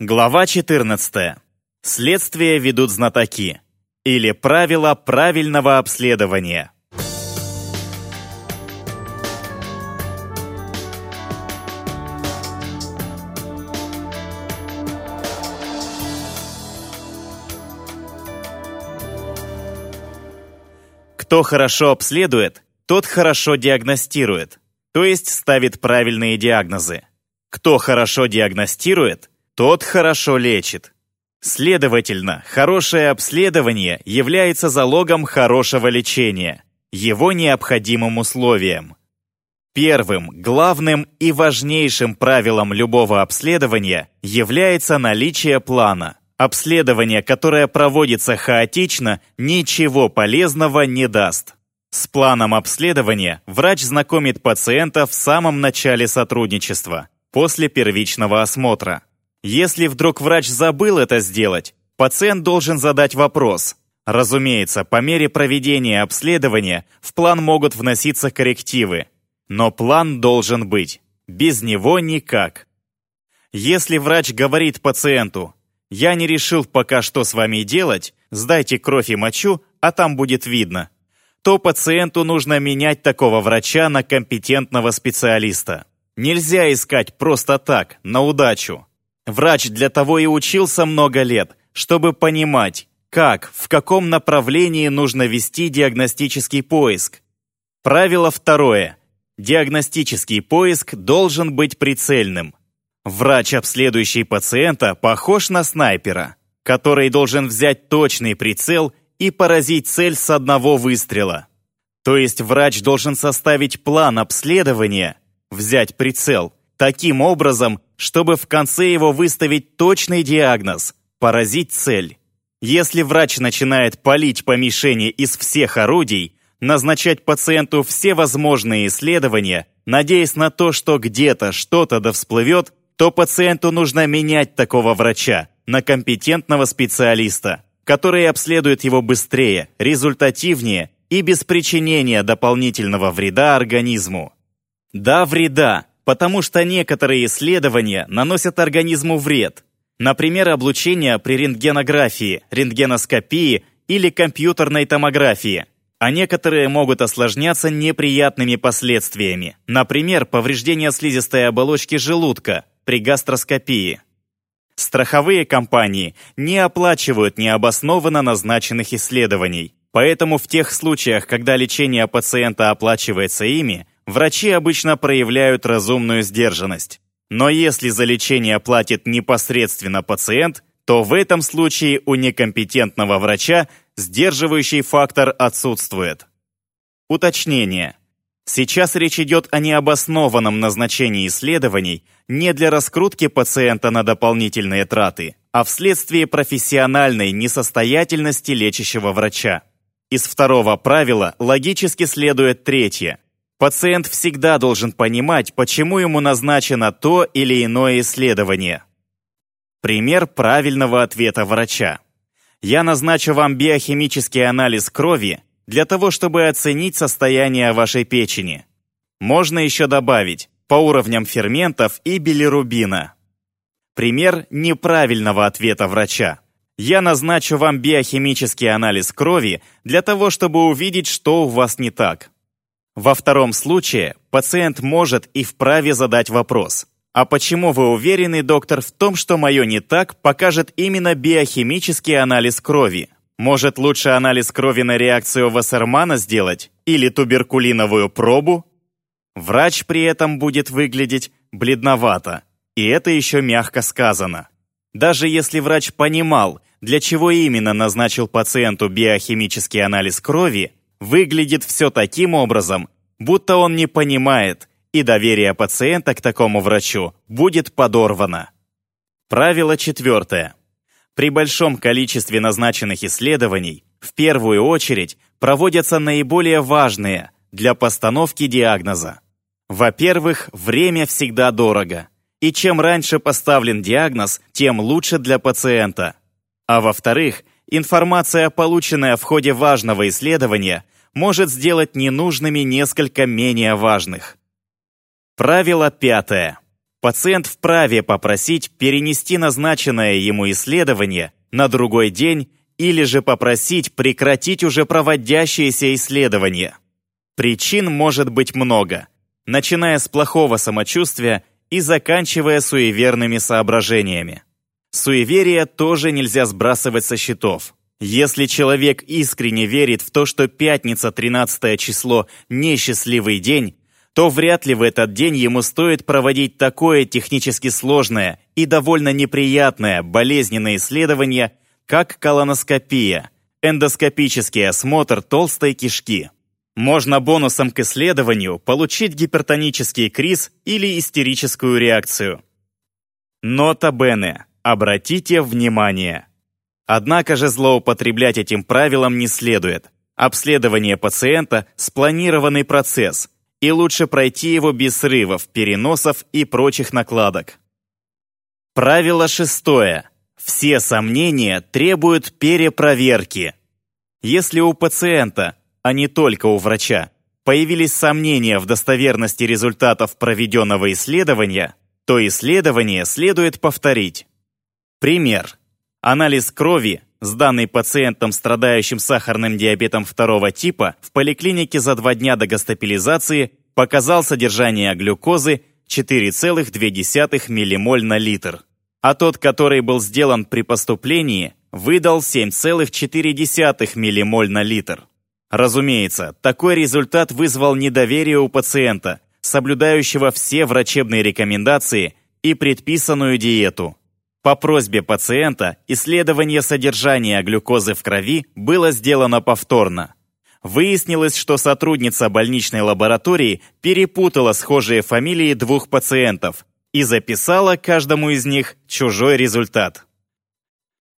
Глава 14. Следствие ведут знатоки. Или правила правильного обследования. Кто хорошо обследует, тот хорошо диагностирует, то есть ставит правильные диагнозы. Кто хорошо диагностирует, тот хорошо лечит. Следовательно, хорошее обследование является залогом хорошего лечения, его необходимым условием. Первым, главным и важнейшим правилом любого обследования является наличие плана. Обследование, которое проводится хаотично, ничего полезного не даст. С планом обследования врач знакомит пациента в самом начале сотрудничества, после первичного осмотра. Если вдруг врач забыл это сделать, пациент должен задать вопрос. Разумеется, по мере проведения обследования в план могут вноситься коррективы. Но план должен быть. Без него никак. Если врач говорит пациенту я не решил пока что с вами делать, сдайте кровь и мочу, а там будет видно. То пациенту нужно менять такого врача на компетентного специалиста. Нельзя искать просто так, на удачу. Врач для того и учился много лет, чтобы понимать, как, в каком направлении нужно вести диагностический поиск. Правило второе. Диагностический поиск должен быть прицельным. Врач, обследующий пациента, похож на снайпера, который должен взять точный прицел и поразить цель с одного выстрела. То есть врач должен составить план обследования, взять прицел, таким образом, чтобы в конце его выставить точный диагноз, поразить цель. Если врач начинает палить по мишени из всех орудий, назначать пациенту все возможные исследования, надеясь на то, что где-то что-то да всплывет, то пациенту нужно менять такого врача на компетентного специалиста, который обследует его быстрее, результативнее и без причинения дополнительного вреда организму. Да, вреда, потому что некоторые исследования наносят организму вред. Например, облучение при рентгенографии, рентгеноскопии или компьютерной томографии – а некоторые могут осложняться неприятными последствиями, например, повреждение слизистой оболочки желудка, при гастроскопии. Страховые компании не оплачивают необоснованно назначенных исследований, поэтому в тех случаях, когда лечение пациента оплачивается ими, врачи обычно проявляют разумную сдержанность. Но если за лечение платит непосредственно пациент, то в этом случае у некомпетентного врача сдерживающий фактор отсутствует. Уточнение. Сейчас речь идет о необоснованном назначении исследований не для раскрутки пациента на дополнительные траты, а вследствие профессиональной несостоятельности лечащего врача. Из второго правила логически следует третье. Пациент всегда должен понимать, почему ему назначено то или иное исследование. Пример правильного ответа врача. Я назначу вам биохимический анализ крови для того, чтобы оценить состояние вашей печени. Можно еще добавить по уровням ферментов и билирубина. Пример неправильного ответа врача. Я назначу вам биохимический анализ крови для того, чтобы увидеть, что у вас не так. Во втором случае пациент может и вправе задать вопрос. А почему вы уверены, доктор, в том, что мое не так, покажет именно биохимический анализ крови? Может, лучше анализ крови на реакцию Вассермана сделать? Или туберкулиновую пробу? Врач при этом будет выглядеть бледновато. И это еще мягко сказано. Даже если врач понимал, для чего именно назначил пациенту биохимический анализ крови, выглядит все таким образом, будто он не понимает, и доверие пациента к такому врачу будет подорвано. Правило четвертое. При большом количестве назначенных исследований в первую очередь проводятся наиболее важные для постановки диагноза. Во-первых, время всегда дорого. И чем раньше поставлен диагноз, тем лучше для пациента. А во-вторых, информация, полученная в ходе важного исследования, может сделать ненужными несколько менее важных. Правило пятое. Пациент вправе попросить перенести назначенное ему исследование на другой день или же попросить прекратить уже проводящееся исследование. Причин может быть много, начиная с плохого самочувствия и заканчивая суеверными соображениями. Суеверие тоже нельзя сбрасывать со счетов. Если человек искренне верит в то, что пятница 13 число – несчастливый день, то вряд ли в этот день ему стоит проводить такое технически сложное и довольно неприятное болезненное исследование, как колоноскопия, эндоскопический осмотр толстой кишки. Можно бонусом к исследованию получить гипертонический криз или истерическую реакцию. Нота Бене. Обратите внимание. Однако же злоупотреблять этим правилом не следует. Обследование пациента – спланированный процесс – и лучше пройти его без срывов, переносов и прочих накладок. Правило шестое. Все сомнения требуют перепроверки. Если у пациента, а не только у врача, появились сомнения в достоверности результатов проведенного исследования, то исследование следует повторить. Пример. Анализ крови сданный пациентом, страдающим сахарным диабетом второго типа, в поликлинике за два дня до госпитализации показал содержание глюкозы 4,2 ммоль на литр, а тот, который был сделан при поступлении, выдал 7,4 ммоль на литр. Разумеется, такой результат вызвал недоверие у пациента, соблюдающего все врачебные рекомендации и предписанную диету. По просьбе пациента исследование содержания глюкозы в крови было сделано повторно. Выяснилось, что сотрудница больничной лаборатории перепутала схожие фамилии двух пациентов и записала каждому из них чужой результат.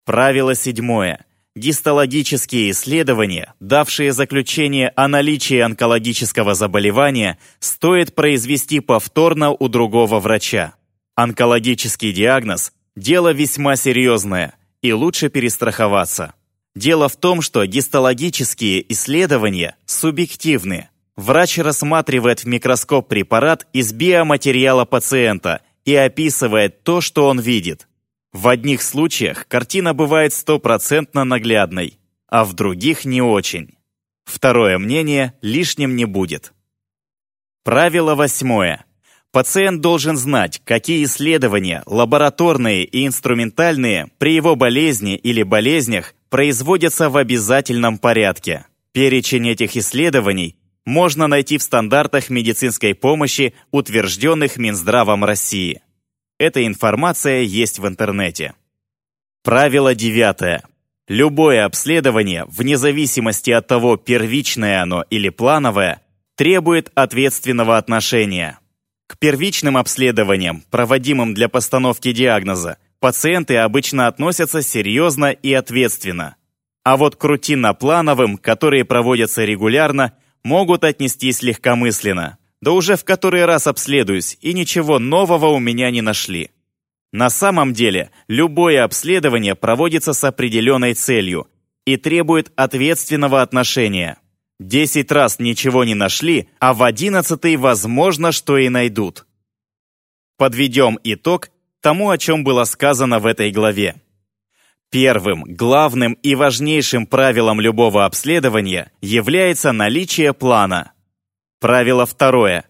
Правило седьмое. Гистологические исследования, давшие заключение о наличии онкологического заболевания, стоит произвести повторно у другого врача. Онкологический диагноз Дело весьма серьезное, и лучше перестраховаться. Дело в том, что гистологические исследования субъективны. Врач рассматривает в микроскоп препарат из биоматериала пациента и описывает то, что он видит. В одних случаях картина бывает стопроцентно наглядной, а в других не очень. Второе мнение лишним не будет. Правило восьмое. Пациент должен знать, какие исследования, лабораторные и инструментальные, при его болезни или болезнях производятся в обязательном порядке. Перечень этих исследований можно найти в стандартах медицинской помощи, утвержденных Минздравом России. Эта информация есть в интернете. Правило девятое. Любое обследование, вне зависимости от того, первичное оно или плановое, требует ответственного отношения. К первичным обследованиям, проводимым для постановки диагноза, пациенты обычно относятся серьезно и ответственно. А вот к рутинно-плановым, которые проводятся регулярно, могут отнестись легкомысленно. Да уже в который раз обследуюсь, и ничего нового у меня не нашли. На самом деле, любое обследование проводится с определенной целью и требует ответственного отношения. Десять раз ничего не нашли, а в одиннадцатый возможно, что и найдут. Подведем итог тому, о чем было сказано в этой главе. Первым, главным и важнейшим правилом любого обследования является наличие плана. Правило второе.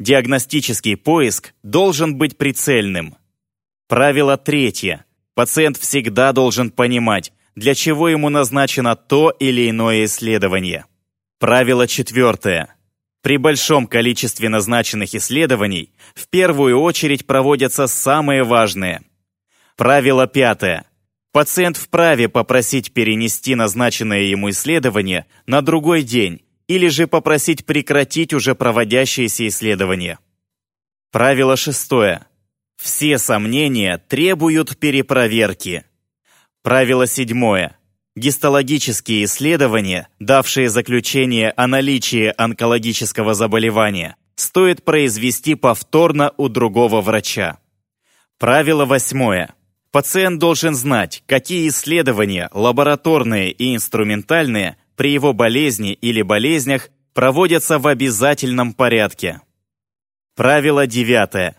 Диагностический поиск должен быть прицельным. Правило третье. Пациент всегда должен понимать, для чего ему назначено то или иное исследование. Правило четвертое. При большом количестве назначенных исследований в первую очередь проводятся самые важные. Правило пятое. Пациент вправе попросить перенести назначенное ему исследование на другой день или же попросить прекратить уже проводящиеся исследования. Правило шестое. Все сомнения требуют перепроверки. Правило седьмое. Гистологические исследования, давшие заключение о наличии онкологического заболевания, стоит произвести повторно у другого врача. Правило восьмое. Пациент должен знать, какие исследования, лабораторные и инструментальные, при его болезни или болезнях проводятся в обязательном порядке. Правило девятое.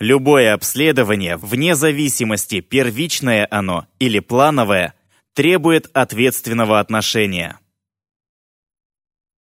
Любое обследование, вне зависимости, первичное оно или плановое, требует ответственного отношения.